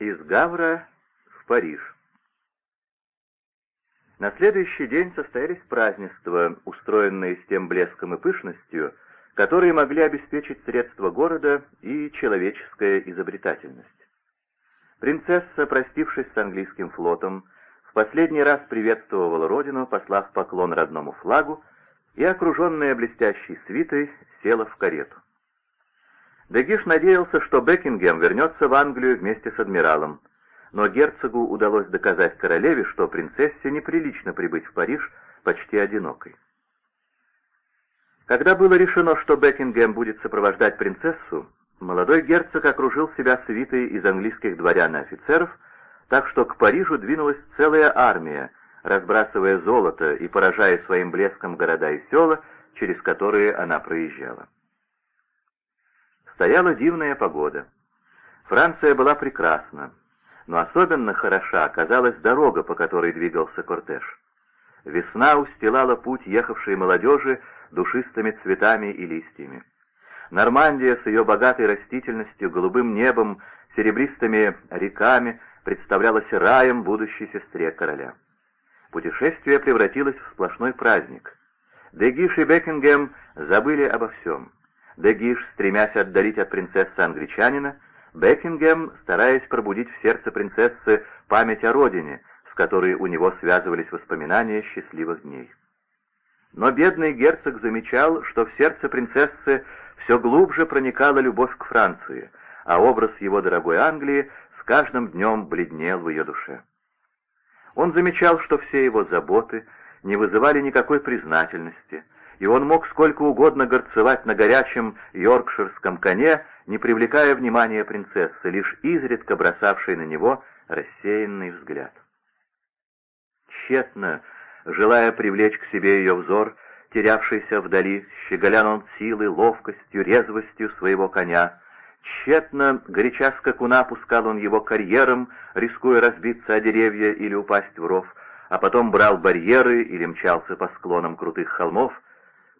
Из Гавра в Париж. На следующий день состоялись празднества, устроенные с тем блеском и пышностью, которые могли обеспечить средства города и человеческая изобретательность. Принцесса, простившись с английским флотом, в последний раз приветствовала родину, послав поклон родному флагу, и, окруженная блестящей свитой, села в карету. Дегиш надеялся, что Бекингем вернется в Англию вместе с адмиралом, но герцогу удалось доказать королеве, что принцессе неприлично прибыть в Париж почти одинокой. Когда было решено, что Бекингем будет сопровождать принцессу, молодой герцог окружил себя свитой из английских дворян и офицеров, так что к Парижу двинулась целая армия, разбрасывая золото и поражая своим блеском города и села, через которые она проезжала. Стояла дивная погода. Франция была прекрасна, но особенно хороша оказалась дорога, по которой двигался кортеж. Весна устилала путь ехавшей молодежи душистыми цветами и листьями. Нормандия с ее богатой растительностью, голубым небом, серебристыми реками представлялась раем будущей сестре короля. Путешествие превратилось в сплошной праздник. Дегиш и Бекингем забыли обо всем. Дегиш, стремясь отдалить от принцессы англичанина, Бекингем, стараясь пробудить в сердце принцессы память о родине, с которой у него связывались воспоминания счастливых дней. Но бедный герцог замечал, что в сердце принцессы все глубже проникала любовь к Франции, а образ его дорогой Англии с каждым днем бледнел в ее душе. Он замечал, что все его заботы не вызывали никакой признательности, и он мог сколько угодно горцевать на горячем йоркширском коне, не привлекая внимания принцессы, лишь изредка бросавшей на него рассеянный взгляд. Тщетно, желая привлечь к себе ее взор, терявшийся вдали, щеголян он силой, ловкостью, резвостью своего коня. Тщетно, горяча скакуна, пускал он его карьером, рискуя разбиться о деревья или упасть в ров, а потом брал барьеры или мчался по склонам крутых холмов.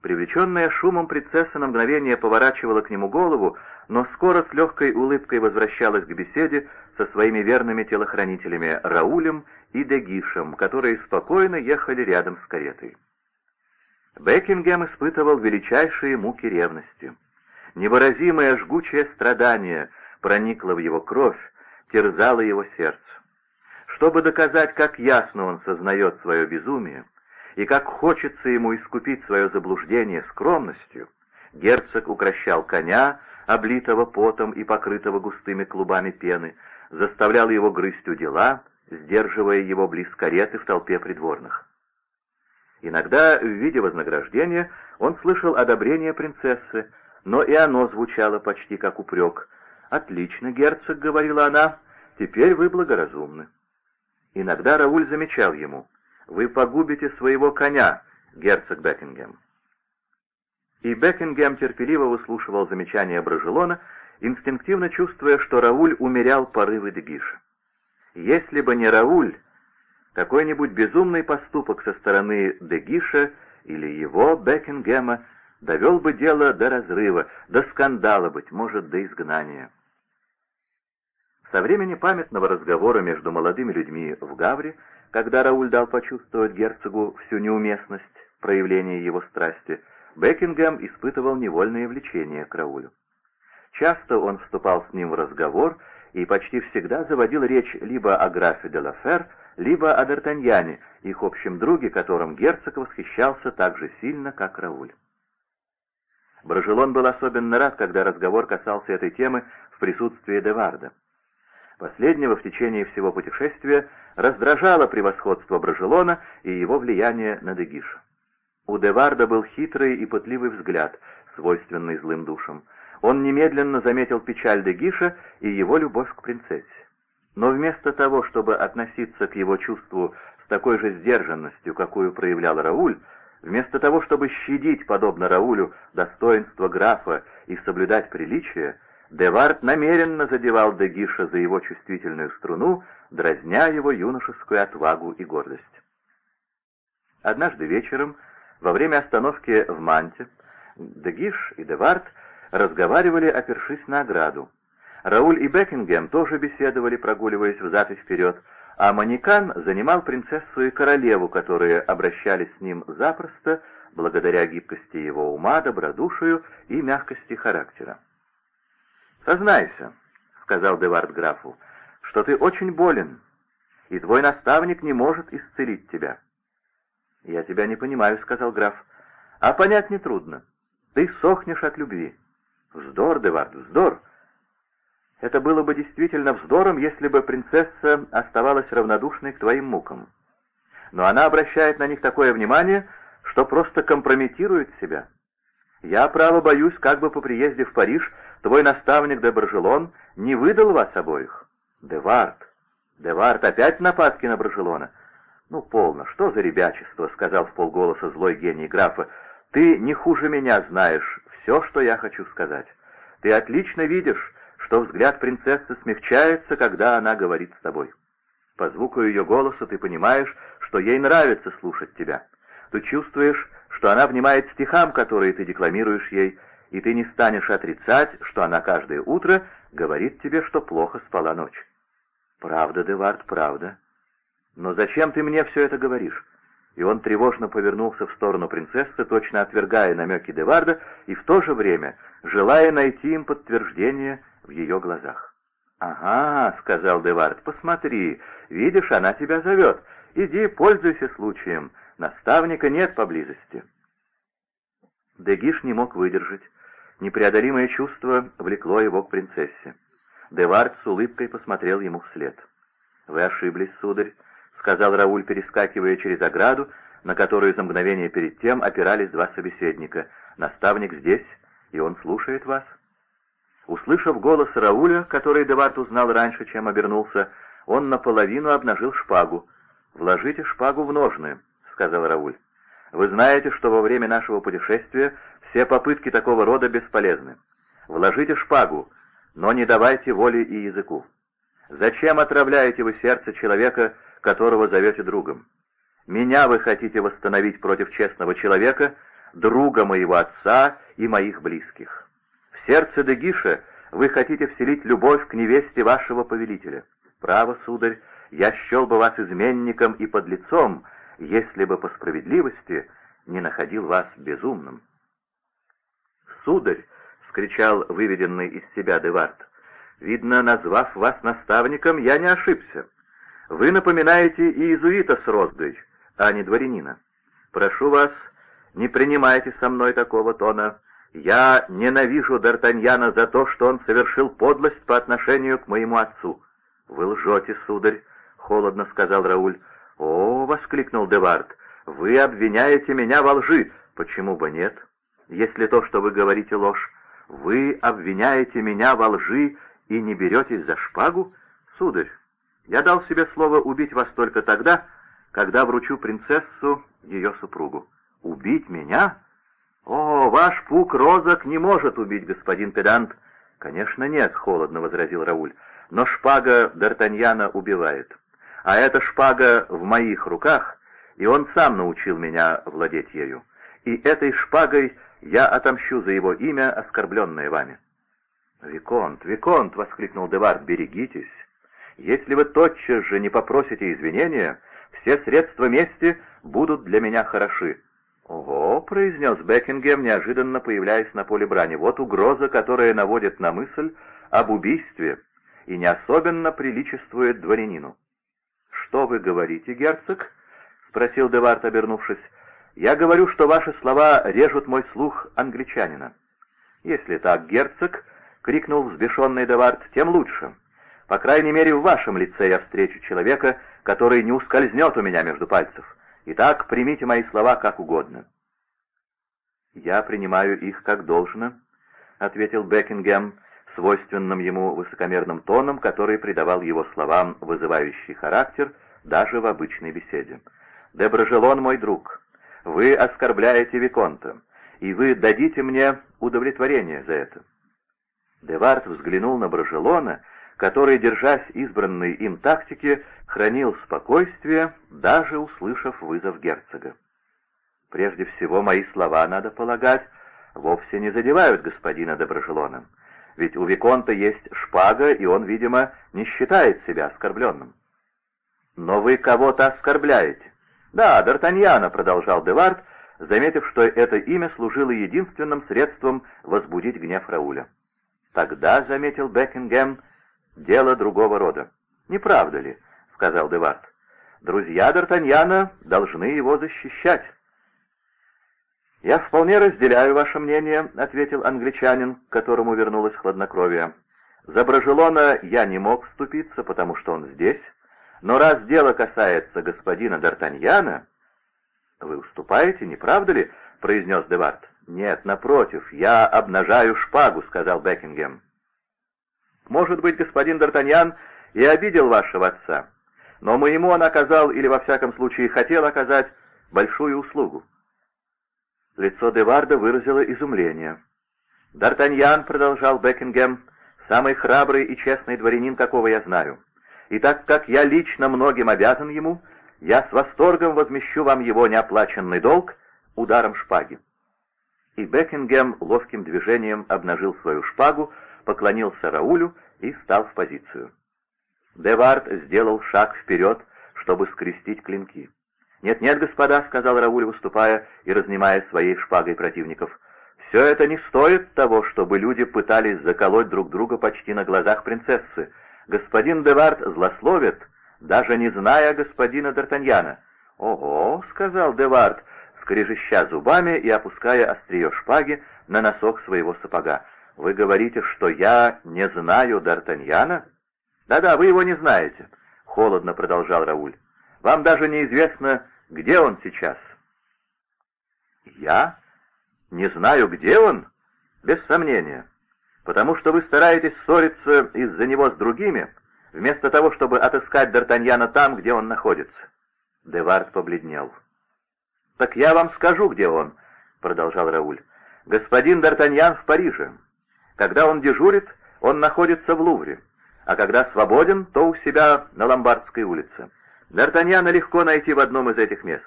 Привлеченная шумом принцесса на мгновение поворачивала к нему голову, но скоро с легкой улыбкой возвращалась к беседе со своими верными телохранителями Раулем и Дегишем, которые спокойно ехали рядом с каретой. Бекингем испытывал величайшие муки ревности. Невыразимое жгучее страдание проникло в его кровь, терзало его сердце. Чтобы доказать, как ясно он сознает свое безумие, и как хочется ему искупить свое заблуждение скромностью, герцог укращал коня, облитого потом и покрытого густыми клубами пены, заставлял его грызть у дела, сдерживая его близ кареты в толпе придворных. Иногда, в виде вознаграждения, он слышал одобрение принцессы, но и оно звучало почти как упрек. «Отлично, герцог», — говорила она, — «теперь вы благоразумны». Иногда Рауль замечал ему, «Вы погубите своего коня, герцог Бекингем». И Бекингем терпеливо выслушивал замечания Брожелона, инстинктивно чувствуя, что Рауль умерял порывы Дегиша. Если бы не Рауль, какой-нибудь безумный поступок со стороны Дегиша или его, Бекингема, довел бы дело до разрыва, до скандала, быть может, до изгнания. Со времени памятного разговора между молодыми людьми в Гавре, когда Рауль дал почувствовать герцогу всю неуместность проявления его страсти, Бекингем испытывал невольное влечение к Раулю. Часто он вступал с ним в разговор и почти всегда заводил речь либо о графе де Лафер, либо о Д'Артаньяне, их общем друге, которым герцог восхищался так же сильно, как Рауль. Брожелон был особенно рад, когда разговор касался этой темы в присутствии Деварда. Последнего в течение всего путешествия раздражало превосходство Брожелона и его влияние на Дегиша. У Деварда был хитрый и пытливый взгляд, свойственный злым душам. Он немедленно заметил печаль Дегиша и его любовь к принцессе. Но вместо того, чтобы относиться к его чувству с такой же сдержанностью, какую проявлял Рауль, вместо того, чтобы щадить, подобно Раулю, достоинство графа и соблюдать приличие, Девард намеренно задевал Дегиша за его чувствительную струну, дразня его юношескую отвагу и гордость. Однажды вечером во время остановки в Манте Дегиш и Девард разговаривали, опершись на ограду. Рауль и Бекингем тоже беседовали, прогуливаясь взад и вперед, а Манекан занимал принцессу и королеву, которые обращались с ним запросто, благодаря гибкости его ума, добродушию и мягкости характера. «Сознайся», — сказал Девард графу, — «что ты очень болен, и твой наставник не может исцелить тебя». «Я тебя не понимаю», — сказал граф. «А понять нетрудно. Ты сохнешь от любви». «Вздор, Девард, вздор. Это было бы действительно вздором, если бы принцесса оставалась равнодушной к твоим мукам. Но она обращает на них такое внимание, что просто компрометирует себя. Я, право, боюсь, как бы по приезде в Париж твой наставник де Баржелон не выдал вас обоих. Девард, Девард, опять нападки на Баржелона. Ну, полно, что за ребячество, — сказал в полголоса злой гений графа. Ты не хуже меня знаешь все, что я хочу сказать. Ты отлично видишь, что взгляд принцессы смягчается, когда она говорит с тобой. По звуку ее голоса ты понимаешь, что ей нравится слушать тебя. Ты чувствуешь, что она внимает стихам, которые ты декламируешь ей, и ты не станешь отрицать, что она каждое утро говорит тебе, что плохо спала ночь. Правда, Девард, правда. Но зачем ты мне все это говоришь? И он тревожно повернулся в сторону принцессы, точно отвергая намеки Деварда, и в то же время желая найти им подтверждение в ее глазах. «Ага», — сказал Девард, — «посмотри, видишь, она тебя зовет. Иди, пользуйся случаем, наставника нет поблизости». Дегиш не мог выдержать. Непреодолимое чувство влекло его к принцессе. Девард с улыбкой посмотрел ему вслед. «Вы ошиблись, сударь», — сказал Рауль, перескакивая через ограду, на которую за мгновение перед тем опирались два собеседника. «Наставник здесь, и он слушает вас». Услышав голос Рауля, который Девард узнал раньше, чем обернулся, он наполовину обнажил шпагу. «Вложите шпагу в ножны», — сказал Рауль. «Вы знаете, что во время нашего путешествия все попытки такого рода бесполезны. Вложите шпагу, но не давайте воли и языку. Зачем отравляете вы сердце человека, которого зовете другом? Меня вы хотите восстановить против честного человека, друга моего отца и моих близких. В сердце Дегиша вы хотите вселить любовь к невесте вашего повелителя. Право, сударь, я счел бы вас изменником и подлецом, если бы по справедливости не находил вас безумным. «Сударь!» — скричал выведенный из себя Девард. «Видно, назвав вас наставником, я не ошибся. Вы напоминаете иезуита с роздой, а не дворянина. Прошу вас, не принимайте со мной такого тона. Я ненавижу Д'Артаньяна за то, что он совершил подлость по отношению к моему отцу». «Вы лжете, сударь», — холодно сказал Рауль. «О!» — воскликнул Девард. «Вы обвиняете меня во лжи. Почему бы нет? Если то, что вы говорите, ложь, вы обвиняете меня во лжи и не беретесь за шпагу? Сударь, я дал себе слово убить вас только тогда, когда вручу принцессу ее супругу. Убить меня? О, ваш пук розок не может убить, господин педант. Конечно, нет, холодно возразил Рауль, но шпага Д'Артаньяна убивает. А эта шпага в моих руках, и он сам научил меня владеть ею. И этой шпагой я отомщу за его имя, оскорбленное вами». «Виконт, Виконт!» — воскликнул Девард, — «берегитесь. Если вы тотчас же не попросите извинения, все средства мести будут для меня хороши». «Ого!» — произнес Бекингем, неожиданно появляясь на поле брани. «Вот угроза, которая наводит на мысль об убийстве и не особенно приличествует дворянину». «Что вы говорите, герцог?» — спросил Девард, обернувшись. «Я говорю, что ваши слова режут мой слух англичанина». «Если так, герцог», — крикнул взбешенный Девард, — «тем лучше. По крайней мере, в вашем лице я встречу человека, который не ускользнет у меня между пальцев. Итак, примите мои слова как угодно». «Я принимаю их как должно», — ответил Бекингем, свойственным ему высокомерным тоном, который придавал его словам вызывающий характер даже в обычной беседе. «Деброжелон мой друг, вы оскорбляете Виконта, и вы дадите мне удовлетворение за это». Девард взглянул на Брожелона, который, держась избранной им тактики, хранил спокойствие, даже услышав вызов герцога. «Прежде всего, мои слова, надо полагать, вовсе не задевают господина Доброжелона. ведь у Виконта есть шпага, и он, видимо, не считает себя оскорбленным. «Но вы кого-то оскорбляете». «Да, Д'Артаньяна», — продолжал Девард, заметив, что это имя служило единственным средством возбудить гнев Рауля. «Тогда», — заметил Бекингем, — «дело другого рода». «Не правда ли?» — сказал Девард. «Друзья Д'Артаньяна должны его защищать». «Я вполне разделяю ваше мнение», — ответил англичанин, к которому вернулось хладнокровие. «За Брожелона я не мог вступиться, потому что он здесь, но раз дело касается господина Д'Артаньяна...» «Вы уступаете, не правда ли?» — произнес Девард. «Нет, напротив, я обнажаю шпагу», — сказал Бекингем. «Может быть, господин Д'Артаньян и обидел вашего отца, но моему он оказал, или во всяком случае хотел оказать, большую услугу. Лицо Деварда выразило изумление. «Д'Артаньян», — продолжал Бекингем, — «самый храбрый и честный дворянин, какого я знаю. И так как я лично многим обязан ему, я с восторгом возмещу вам его неоплаченный долг ударом шпаги». И Бекингем ловким движением обнажил свою шпагу, поклонился Раулю и стал в позицию. Девард сделал шаг вперед, чтобы скрестить клинки. «Нет-нет, господа», — сказал Рауль, выступая и разнимая своей шпагой противников, — «все это не стоит того, чтобы люди пытались заколоть друг друга почти на глазах принцессы. Господин Девард злословит, даже не зная господина Д'Артаньяна». «Ого», — сказал Девард, скрежеща зубами и опуская острие шпаги на носок своего сапога. «Вы говорите, что я не знаю Д'Артаньяна?» «Да-да, вы его не знаете», — холодно продолжал Рауль. Вам даже неизвестно, где он сейчас». «Я? Не знаю, где он?» «Без сомнения. Потому что вы стараетесь ссориться из-за него с другими, вместо того, чтобы отыскать Д'Артаньяна там, где он находится». Девард побледнел. «Так я вам скажу, где он», — продолжал Рауль. «Господин Д'Артаньян в Париже. Когда он дежурит, он находится в Лувре, а когда свободен, то у себя на Ломбардской улице. Д'Артаньяна легко найти в одном из этих мест.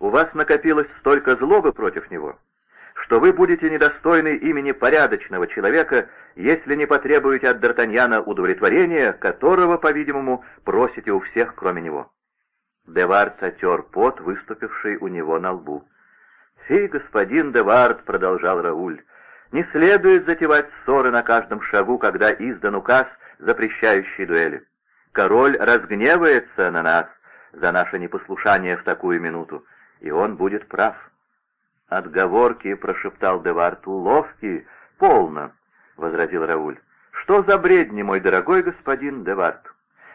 У вас накопилось столько злобы против него, что вы будете недостойны имени порядочного человека, если не потребуете от Д'Артаньяна удовлетворения, которого, по-видимому, просите у всех, кроме него». Девард отер пот, выступивший у него на лбу. «Фи, господин Девард», — продолжал Рауль, — «не следует затевать ссоры на каждом шагу, когда издан указ, запрещающий дуэли. Король разгневается на нас за наше непослушание в такую минуту, и он будет прав. «Отговорки», — прошептал Девард, — «уловки, полно», — возразил Рауль. «Что за бредни, мой дорогой господин Девард?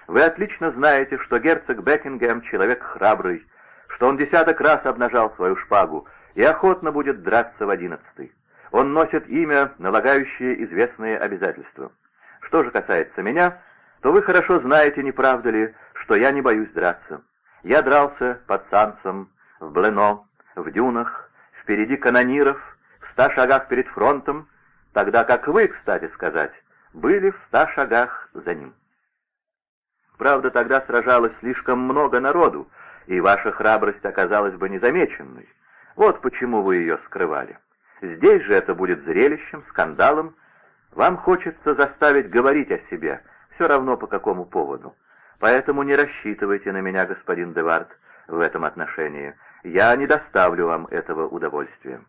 Вы отлично знаете, что герцог Бекингем — человек храбрый, что он десяток раз обнажал свою шпагу и охотно будет драться в одиннадцатый. Он носит имя, налагающее известные обязательства. Что же касается меня, то вы хорошо знаете, не правда ли, что я не боюсь драться. Я дрался под Санцем, в Блено, в дюнах, впереди канониров, в ста шагах перед фронтом, тогда как вы, кстати сказать, были в ста шагах за ним. Правда, тогда сражалось слишком много народу, и ваша храбрость оказалась бы незамеченной. Вот почему вы ее скрывали. Здесь же это будет зрелищем, скандалом. Вам хочется заставить говорить о себе — все равно по какому поводу. Поэтому не рассчитывайте на меня, господин Девард, в этом отношении. Я не доставлю вам этого удовольствия».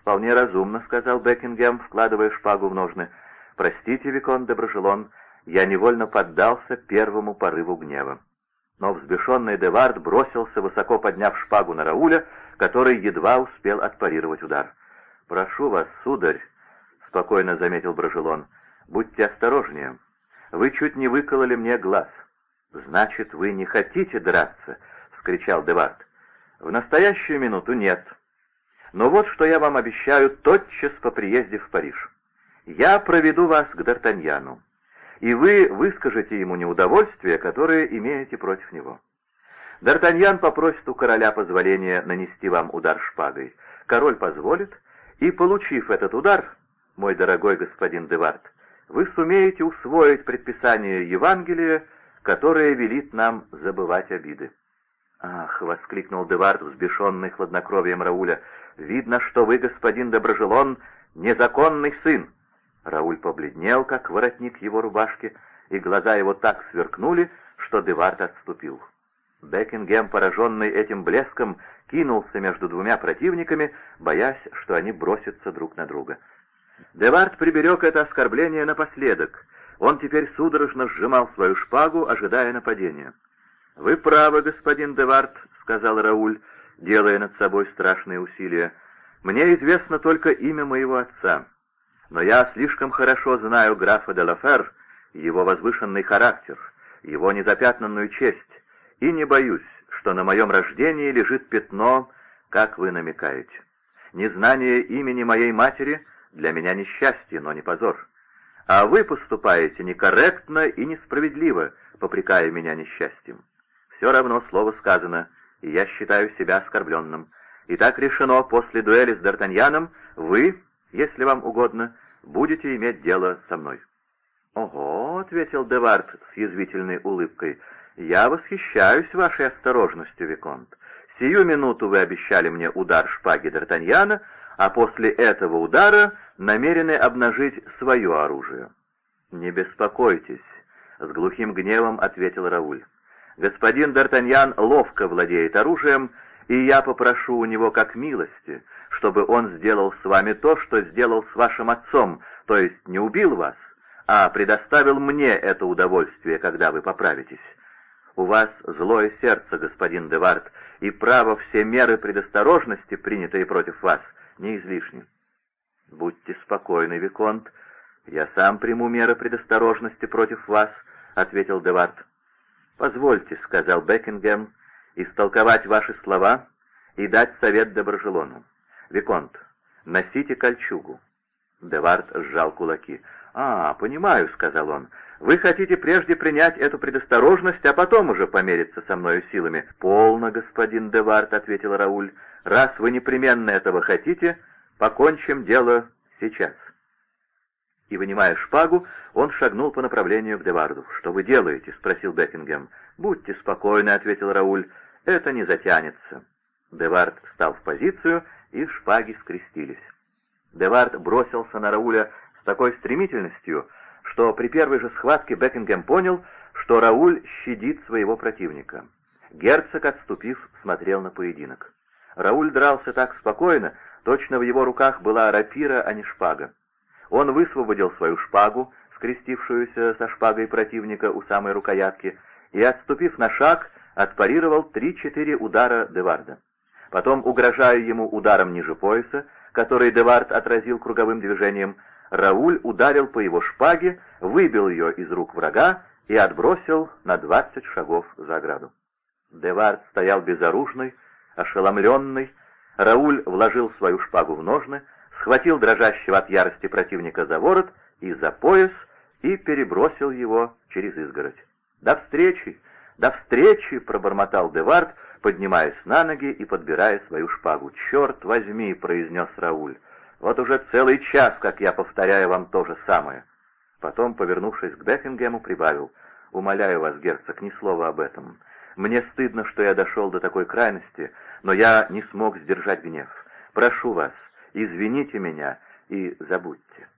«Вполне разумно», — сказал Бекингем, вкладывая шпагу в ножны. «Простите, Викон де Брожелон, я невольно поддался первому порыву гнева». Но взбешенный Девард бросился, высоко подняв шпагу на Рауля, который едва успел отпарировать удар. «Прошу вас, сударь», — спокойно заметил Брожелон, — «будьте осторожнее. Вы чуть не выкололи мне глаз». «Значит, вы не хотите драться?» — вскричал Девард. «В настоящую минуту нет. Но вот что я вам обещаю тотчас по приезде в Париж. Я проведу вас к Д'Артаньяну, и вы выскажете ему неудовольствие, которое имеете против него. Д'Артаньян попросит у короля позволения нанести вам удар шпагой. Король позволит, и, получив этот удар, мой дорогой господин Девард, вы сумеете усвоить предписание Евангелия, которое велит нам забывать обиды. «Ах!» — воскликнул Девард, взбешенный хладнокровием Рауля. «Видно, что вы, господин Доброжелон, незаконный сын. Рауль побледнел, как воротник его рубашки, и глаза его так сверкнули, что Девард отступил. Бекингем, пораженный этим блеском, кинулся между двумя противниками, боясь, что они бросятся друг на друга. Девард приберег это оскорбление напоследок. Он теперь судорожно сжимал свою шпагу, ожидая нападения. «Вы правы, господин Девард», — сказал Рауль, делая над собой страшные усилия. «Мне известно только имя моего отца, но я слишком хорошо знаю графа де Лафер, его возвышенный характер, его незапятнанную честь, и не боюсь, что на моем рождении лежит пятно, как вы намекаете. Незнание имени моей матери для меня несчастье, но не позор. А вы поступаете некорректно и несправедливо, попрекая меня несчастьем. Все равно слово сказано, и я считаю себя оскорбленным. И так решено, после дуэли с Д'Артаньяном вы, если вам угодно, будете иметь дело со мной». «Ого», — ответил Девард с язвительной улыбкой, — «я восхищаюсь вашей осторожностью, Виконт. Сию минуту вы обещали мне удар шпаги Д'Артаньяна, а после этого удара намерены обнажить свое оружие». «Не беспокойтесь», — с глухим гневом ответил Рауль. «Господин Д'Артаньян ловко владеет оружием, и я попрошу у него как милости, чтобы он сделал с вами то, что сделал с вашим отцом, то есть не убил вас, а предоставил мне это удовольствие, когда вы поправитесь. У вас злое сердце, господин Девард, и право все меры предосторожности, принятые против вас, не излишни. Будьте спокойны, Виконт, я сам приму меры предосторожности против вас, — ответил Девард. Позвольте, — сказал Бекингем, — истолковать ваши слова и дать совет Доброжелону. Виконт, носите кольчугу. Девард сжал кулаки. «А, понимаю», — сказал он. «Вы хотите прежде принять эту предосторожность, а потом уже помериться со мною силами». «Полно, господин Девард», — ответил Рауль. «Раз вы непременно этого хотите, покончим дело сейчас». И, вынимая шпагу, он шагнул по направлению к Деварду. «Что вы делаете?» — спросил Бекингем. «Будьте спокойны», — ответил Рауль. «Это не затянется». Девард встал в позицию, и шпаги скрестились. Девард бросился на Рауля такой стремительностью, что при первой же схватке Бекингем понял, что Рауль щадит своего противника. Герцог, отступив, смотрел на поединок. Рауль дрался так спокойно, точно в его руках была рапира, а не шпага. Он высвободил свою шпагу, скрестившуюся со шпагой противника у самой рукоятки, и, отступив на шаг, отпарировал три-четыре удара Деварда. Потом, угрожая ему ударом ниже пояса, который Девард отразил круговым движением, Рауль ударил по его шпаге, выбил ее из рук врага и отбросил на двадцать шагов за ограду. Девард стоял безоружный, ошеломленный. Рауль вложил свою шпагу в ножны, схватил дрожащего от ярости противника за ворот и за пояс и перебросил его через изгородь. «До встречи! До встречи!» — пробормотал Девард, поднимаясь на ноги и подбирая свою шпагу. «Черт возьми!» — произнес Рауль. Вот уже целый час, как я повторяю вам то же самое». Потом, повернувшись к Бекингему, прибавил. «Умоляю вас, герцог, ни слова об этом. Мне стыдно, что я дошел до такой крайности, но я не смог сдержать гнев. Прошу вас, извините меня и забудьте».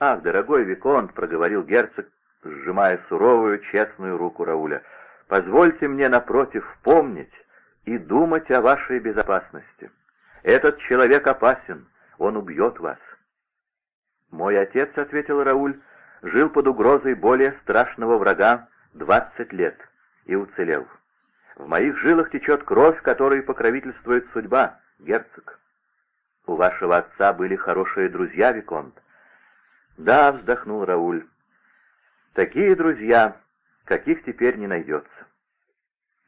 «Ах, дорогой Виконт», — проговорил герцог, сжимая суровую, честную руку Рауля, — «позвольте мне, напротив, помнить и думать о вашей безопасности. Этот человек опасен, он убьет вас». «Мой отец», — ответил Рауль, — «жил под угрозой более страшного врага двадцать лет и уцелел. В моих жилах течет кровь, которой покровительствует судьба, герцог. У вашего отца были хорошие друзья, Виконт». «Да», — вздохнул Рауль, — «такие друзья, каких теперь не найдется».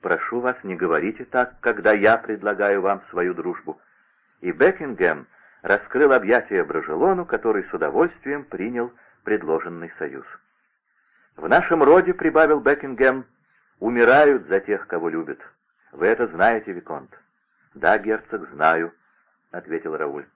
«Прошу вас, не говорите так, когда я предлагаю вам свою дружбу». И Бекингем раскрыл объятия Брожелону, который с удовольствием принял предложенный союз. «В нашем роде, — прибавил Бекингем, — умирают за тех, кого любят. Вы это знаете, Виконт?» «Да, герцог, знаю», — ответил Рауль.